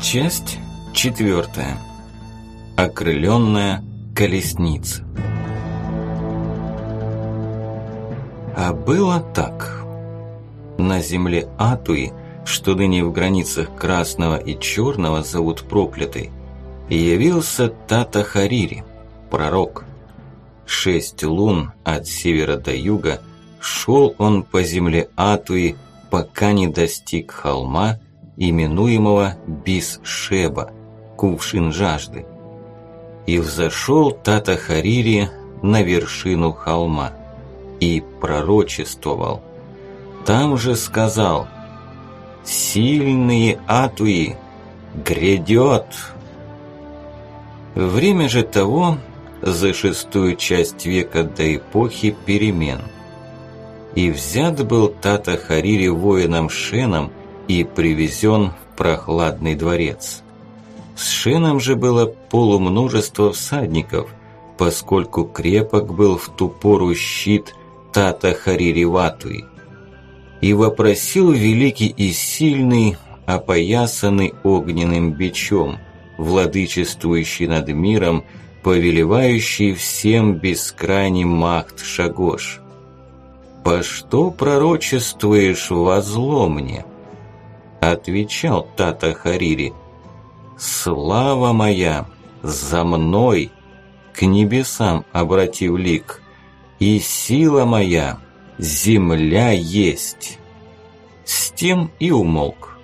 Часть четвертая. Окрыленная колесница. А было так. На земле Атуи, что ныне в границах Красного и Черного зовут проклятой, явился Тата Харири, пророк. Шесть лун от севера до юга шел он по земле Атуи, пока не достиг холма, именуемого Бис-Шеба, кувшин жажды. И взошел Тата Харири на вершину холма и пророчествовал. Там же сказал «Сильные Атуи, грядет!» Время же того за шестую часть века до эпохи перемен. И взят был Тата Харири воином Шеном и привезен в прохладный дворец. С Шеном же было полумножество всадников, поскольку крепок был в ту пору щит Тата Харири Ватуи. И вопросил великий и сильный, опоясанный огненным бичом, владычествующий над миром, повелевающий всем бескрайним махт Шагош. «По что пророчествуешь во зло мне?» Отвечал Тата Харири. «Слава моя за мной!» К небесам обратив лик. «И сила моя, земля есть!» С тем и умолк.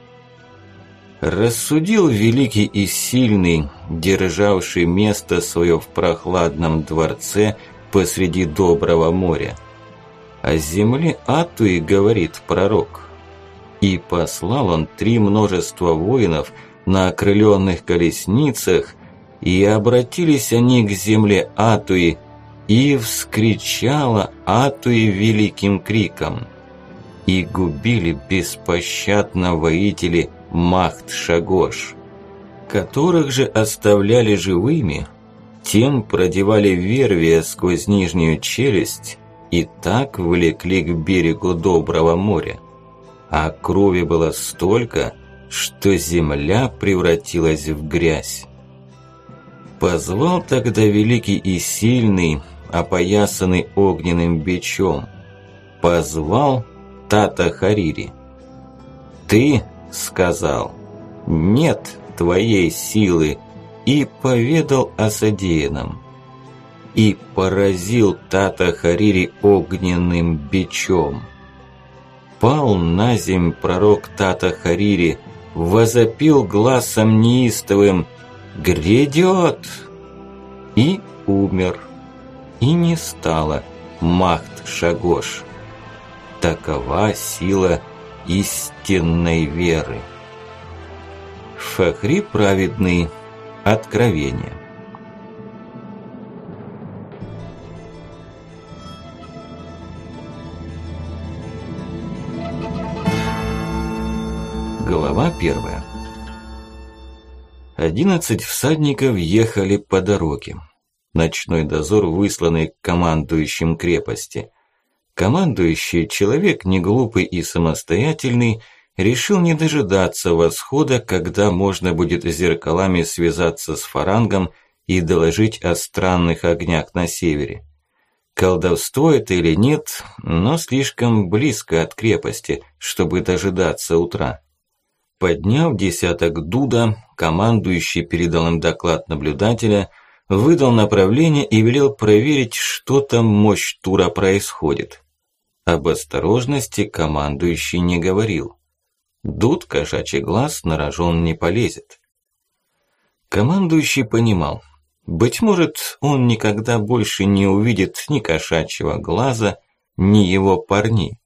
Рассудил великий и сильный, державший место свое в прохладном дворце посреди доброго моря. О земле Атуи говорит пророк. И послал он три множества воинов на окрыленных колесницах, и обратились они к земле Атуи, и вскричала Атуи великим криком. И губили беспощадно воители Махт Шагош, которых же оставляли живыми, тем продевали вервия сквозь нижнюю челюсть и так влекли к берегу Доброго моря а крови было столько, что земля превратилась в грязь. Позвал тогда великий и сильный, опоясанный огненным бичом. Позвал Тата Харири. «Ты, — сказал, — нет твоей силы, и поведал о содеянном. И поразил Тата Харири огненным бичом пал на земь пророк Тата Харири, возопил глазом неистовым «Грядет!» и умер. И не стало Махт Шагош. Такова сила истинной веры. Фахри праведный. Откровение. Первая. Одиннадцать всадников ехали по дороге. Ночной дозор, высланный командующим крепости. Командующий, человек не глупый и самостоятельный, решил не дожидаться восхода, когда можно будет зеркалами связаться с фарангом и доложить о странных огнях на севере. Колдовство это или нет, но слишком близко от крепости, чтобы дожидаться утра. Подняв десяток дуда, командующий передал им доклад наблюдателя, выдал направление и велел проверить, что там мощь тура происходит. Об осторожности командующий не говорил. Дуд, кошачий глаз, на рожон не полезет. Командующий понимал, быть может, он никогда больше не увидит ни кошачьего глаза, ни его парней.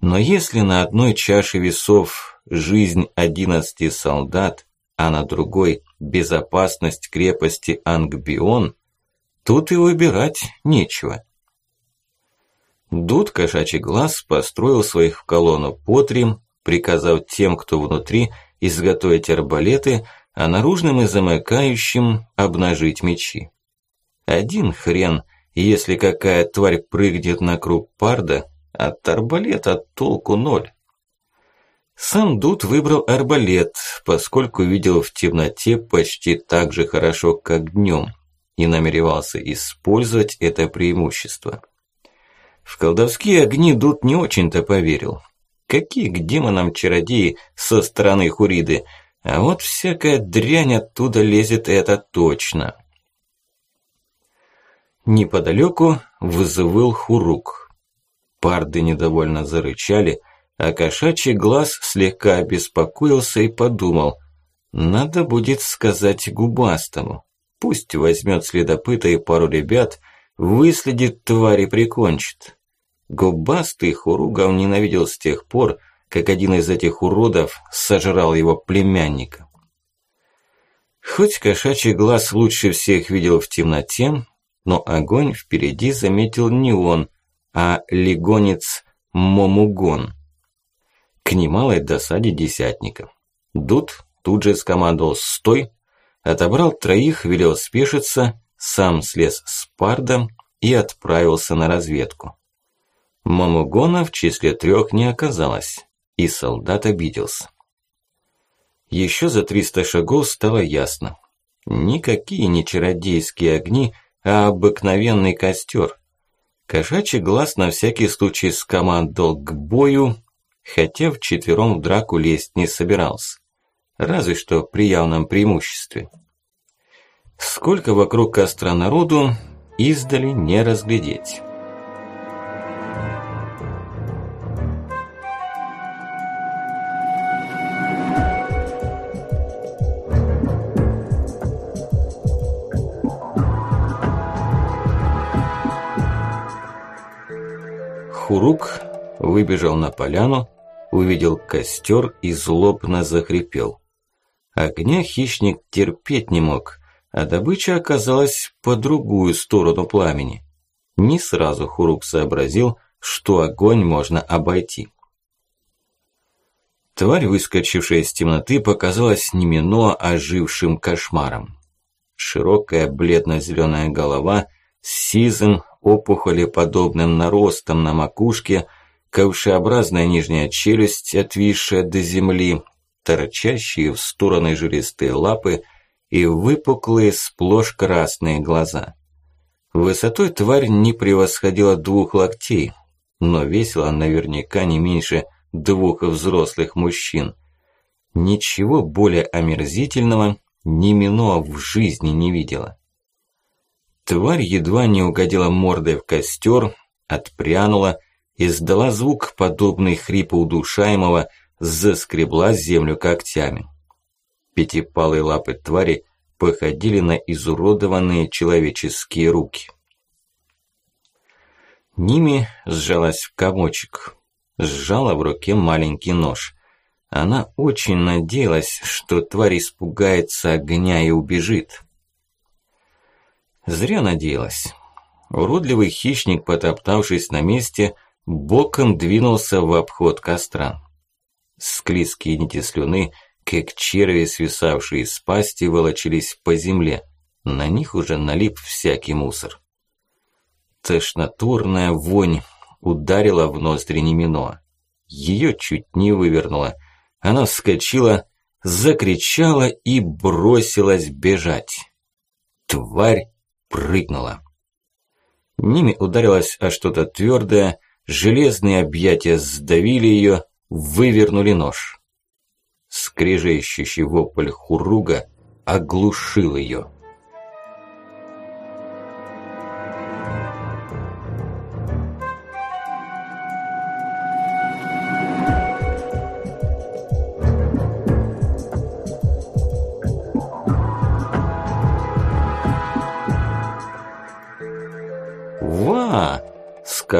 Но если на одной чаше весов жизнь 11 солдат, а на другой – безопасность крепости Ангбион, тут и выбирать нечего. Дуд кошачий глаз построил своих в колонну по три, приказав тем, кто внутри, изготовить арбалеты, а наружным и замыкающим обнажить мечи. Один хрен, если какая тварь прыгнет на круг парда, От арбалета толку ноль. Сам Дуд выбрал арбалет, поскольку видел в темноте почти так же хорошо, как днем, и намеревался использовать это преимущество. В колдовские огни Дуд не очень-то поверил. Какие к демонам чародеи со стороны Хуриды, а вот всякая дрянь оттуда лезет, это точно. Неподалеку вызывал хурук. Парды недовольно зарычали, а кошачий глаз слегка обеспокоился и подумал, надо будет сказать губастому. Пусть возьмет следопыта и пару ребят, выследит тварь и прикончит. Губастый Хуругов ненавидел с тех пор, как один из этих уродов сожрал его племянника. Хоть кошачий глаз лучше всех видел в темноте, но огонь впереди заметил не он, а легонец Момугон. К немалой досаде десятника. Дуд тут же скомандовал «Стой!», отобрал троих, велел спешиться, сам слез с пардом и отправился на разведку. Момугона в числе трех не оказалось, и солдат обиделся. Еще за триста шагов стало ясно. Никакие не чародейские огни, а обыкновенный костер. Кошачий глаз на всякий случай скомандовал к бою, хотя вчетвером в драку лезть не собирался. Разве что при явном преимуществе. Сколько вокруг костра народу, издали не разглядеть. Хурук выбежал на поляну, увидел костер и злобно захрипел. Огня хищник терпеть не мог, а добыча оказалась по другую сторону пламени. Не сразу Хурук сообразил, что огонь можно обойти. Тварь, выскочившая из темноты, показалась не Мино, а ожившим кошмаром. Широкая бледно-зеленая голова с сизым, опухолеподобным наростом на макушке, ковшеобразная нижняя челюсть, отвисшая до земли, торчащие в стороны жилистые лапы и выпуклые сплошь красные глаза. Высотой тварь не превосходила двух локтей, но весила наверняка не меньше двух взрослых мужчин. Ничего более омерзительного ни Миноа в жизни не видела. Тварь едва не угодила мордой в костер, отпрянула, издала звук, подобный хрипу удушаемого, заскребла землю когтями. Пятипалые лапы твари походили на изуродованные человеческие руки. Ними сжалась в комочек, сжала в руке маленький нож. Она очень надеялась, что тварь испугается огня и убежит. Зря надеялась. Уродливый хищник, потоптавшись на месте, боком двинулся в обход костра. Склизкие нити слюны, как черви, свисавшие из пасти, волочились по земле. На них уже налип всякий мусор. Тошнотворная вонь ударила в ноздри Немино. Ее чуть не вывернуло. Она вскочила, закричала и бросилась бежать. Тварь прыгнула. Ними ударилась о что-то твердое, железные объятия сдавили ее, вывернули нож. Скрежещущий вопль хуруга оглушил ее.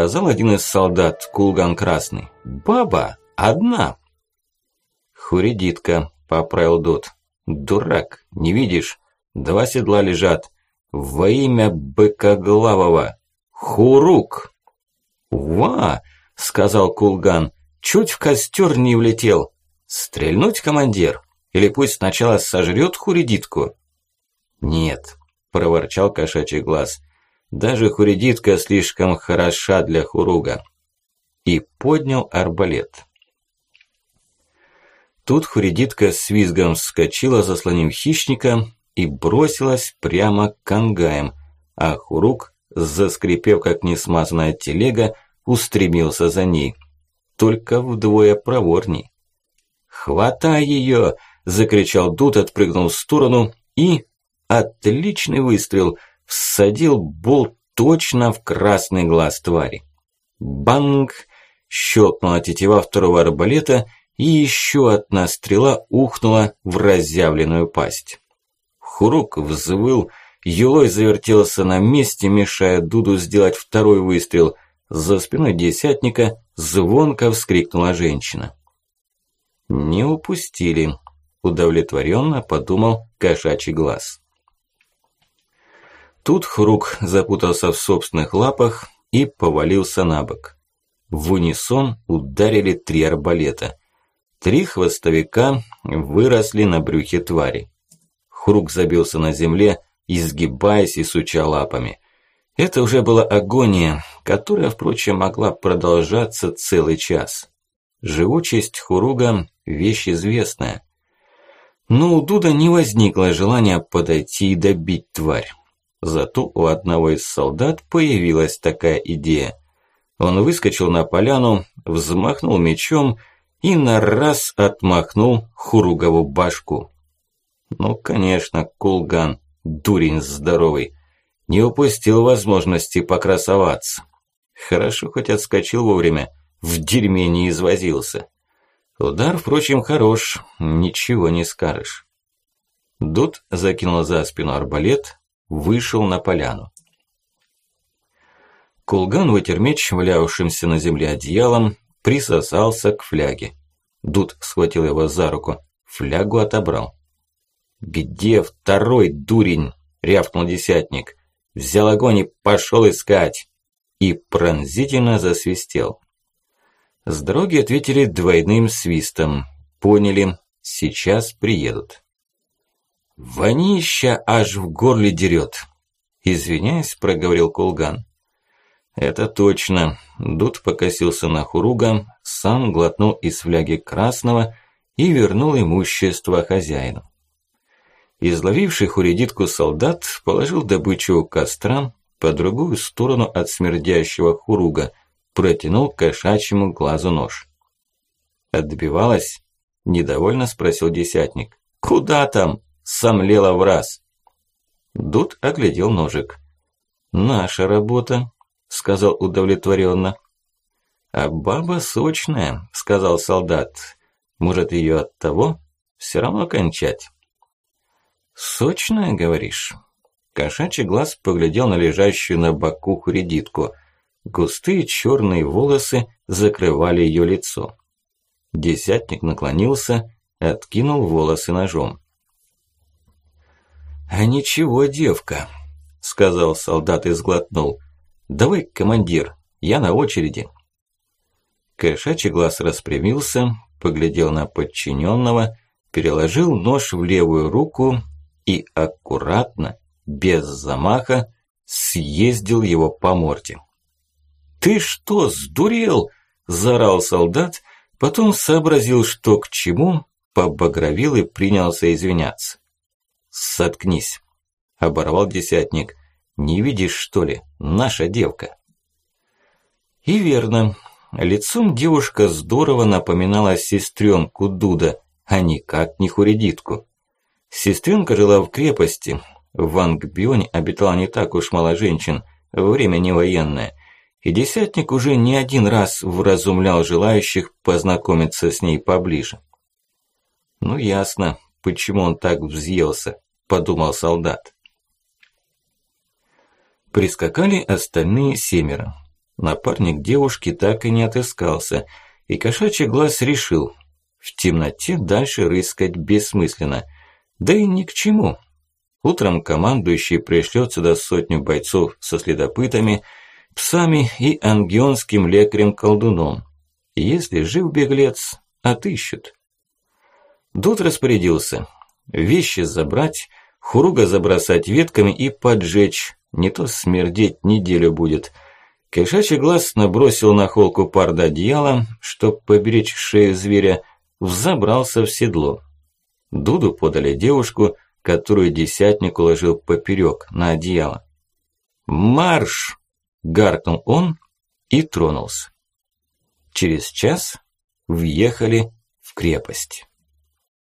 Сказал один из солдат, Кулган Красный. «Баба, одна!» «Хуридитка», – поправил Дот. «Дурак, не видишь? Два седла лежат. Во имя Быкоглавого! Хурук!» «Ва!» – сказал Кулган. «Чуть в костер не влетел. Стрельнуть, командир? Или пусть сначала сожрет Хуридитку?» «Нет», – проворчал кошачий глаз. Даже хуридитка слишком хороша для хуруга. и поднял арбалет. Тут Хуридитка с визгом вскочила, заслонив хищника, и бросилась прямо к кангаям, а Хурук, заскрипев как несмазанная телега, устремился за ней. Только вдвое проворней. «Хватай ее!» – закричал Дут, отпрыгнул в сторону и... Отличный выстрел! Всадил болт точно в красный глаз твари. Банг! Щелкнула тетива второго арбалета, и еще одна стрела ухнула в разъявленную пасть. Хурук взвыл, Юлой завертелся на месте, мешая Дуду сделать второй выстрел. За спиной десятника звонко вскрикнула женщина. «Не упустили», – удовлетворенно подумал кошачий глаз. Тут Хрук запутался в собственных лапах и повалился на бок. В унисон ударили три арбалета. Три хвостовика выросли на брюхе твари. Хрук забился на земле, изгибаясь и суча лапами. Это уже была агония, которая, впрочем, могла продолжаться целый час. Живучесть Хуруга – вещь известная. Но у Дуда не возникло желания подойти и добить тварь. Зато у одного из солдат появилась такая идея. Он выскочил на поляну, взмахнул мечом и на раз отмахнул Хуругову башку. Ну, конечно, Кулган, дурень здоровый, не упустил возможности покрасоваться. Хорошо хоть отскочил вовремя, в дерьме не извозился. Удар, впрочем, хорош, ничего не скажешь. Дуд закинул за спину арбалет, вышел на поляну. Кулган вытер меч, валявшимся на земле одеялом, присосался к фляге. Дуд схватил его за руку, флягу отобрал. «Где второй дурень?» – рявкнул десятник. Взял огонь и пошел искать. И пронзительно засвистел. С дороги ответили двойным свистом. Поняли, сейчас приедут. «Вонища аж в горле дерет!» Извиняясь, проговорил Кулган. «Это точно». Дуд покосился на Хуруга, сам глотнул из фляги красного и вернул имущество хозяину. Изловивший Хуридитку солдат положил добычу у костра по другую сторону от смердящего Хуруга, протянул кошачьему глазу нож. «Отбивалась?» – недовольно спросил десятник. «Куда там?» Сомлела в раз. Дуд оглядел ножик. «Наша работа», – сказал удовлетворенно. «А баба сочная», – сказал солдат. «Может, ее от того все равно кончать?» «Сочная, говоришь?» Кошачий глаз поглядел на лежащую на боку хуридитку. Густые черные волосы закрывали ее лицо. Десятник наклонился, откинул волосы ножом. «А ничего, девка», – сказал солдат и сглотнул. «Давай, командир, я на очереди». Кошачий глаз распрямился, поглядел на подчиненного, переложил нож в левую руку и аккуратно, без замаха, съездил его по морде. «Ты что, сдурел?» – заорал солдат, потом сообразил, что к чему, побагровил и принялся извиняться. «Соткнись!» – оборвал десятник. «Не видишь, что ли? Наша девка!» И верно. Лицом девушка здорово напоминала сестренку Дуда, а никак не хуридитку. Сестренка жила в крепости. В Ангбионе обитало не так уж мало женщин, время не военное. И десятник уже не один раз вразумлял желающих познакомиться с ней поближе. Ну ясно, почему он так взъелся подумал солдат. Прискакали остальные семеро. Напарник девушки так и не отыскался, и кошачий глаз решил, в темноте дальше рыскать бессмысленно, да и ни к чему. Утром командующий пришлет сюда сотню бойцов со следопытами, псами и ангионским лекарем-колдуном. Если жив беглец, отыщут. Дут распорядился. Вещи забрать, Хуруга забросать ветками и поджечь, не то смердеть неделю будет. Кошачий глаз набросил на холку парда одеяло, чтоб поберечь шею зверя, взобрался в седло. Дуду подали девушку, которую десятник уложил поперек на одеяло. «Марш!» – гаркнул он и тронулся. Через час въехали в крепость.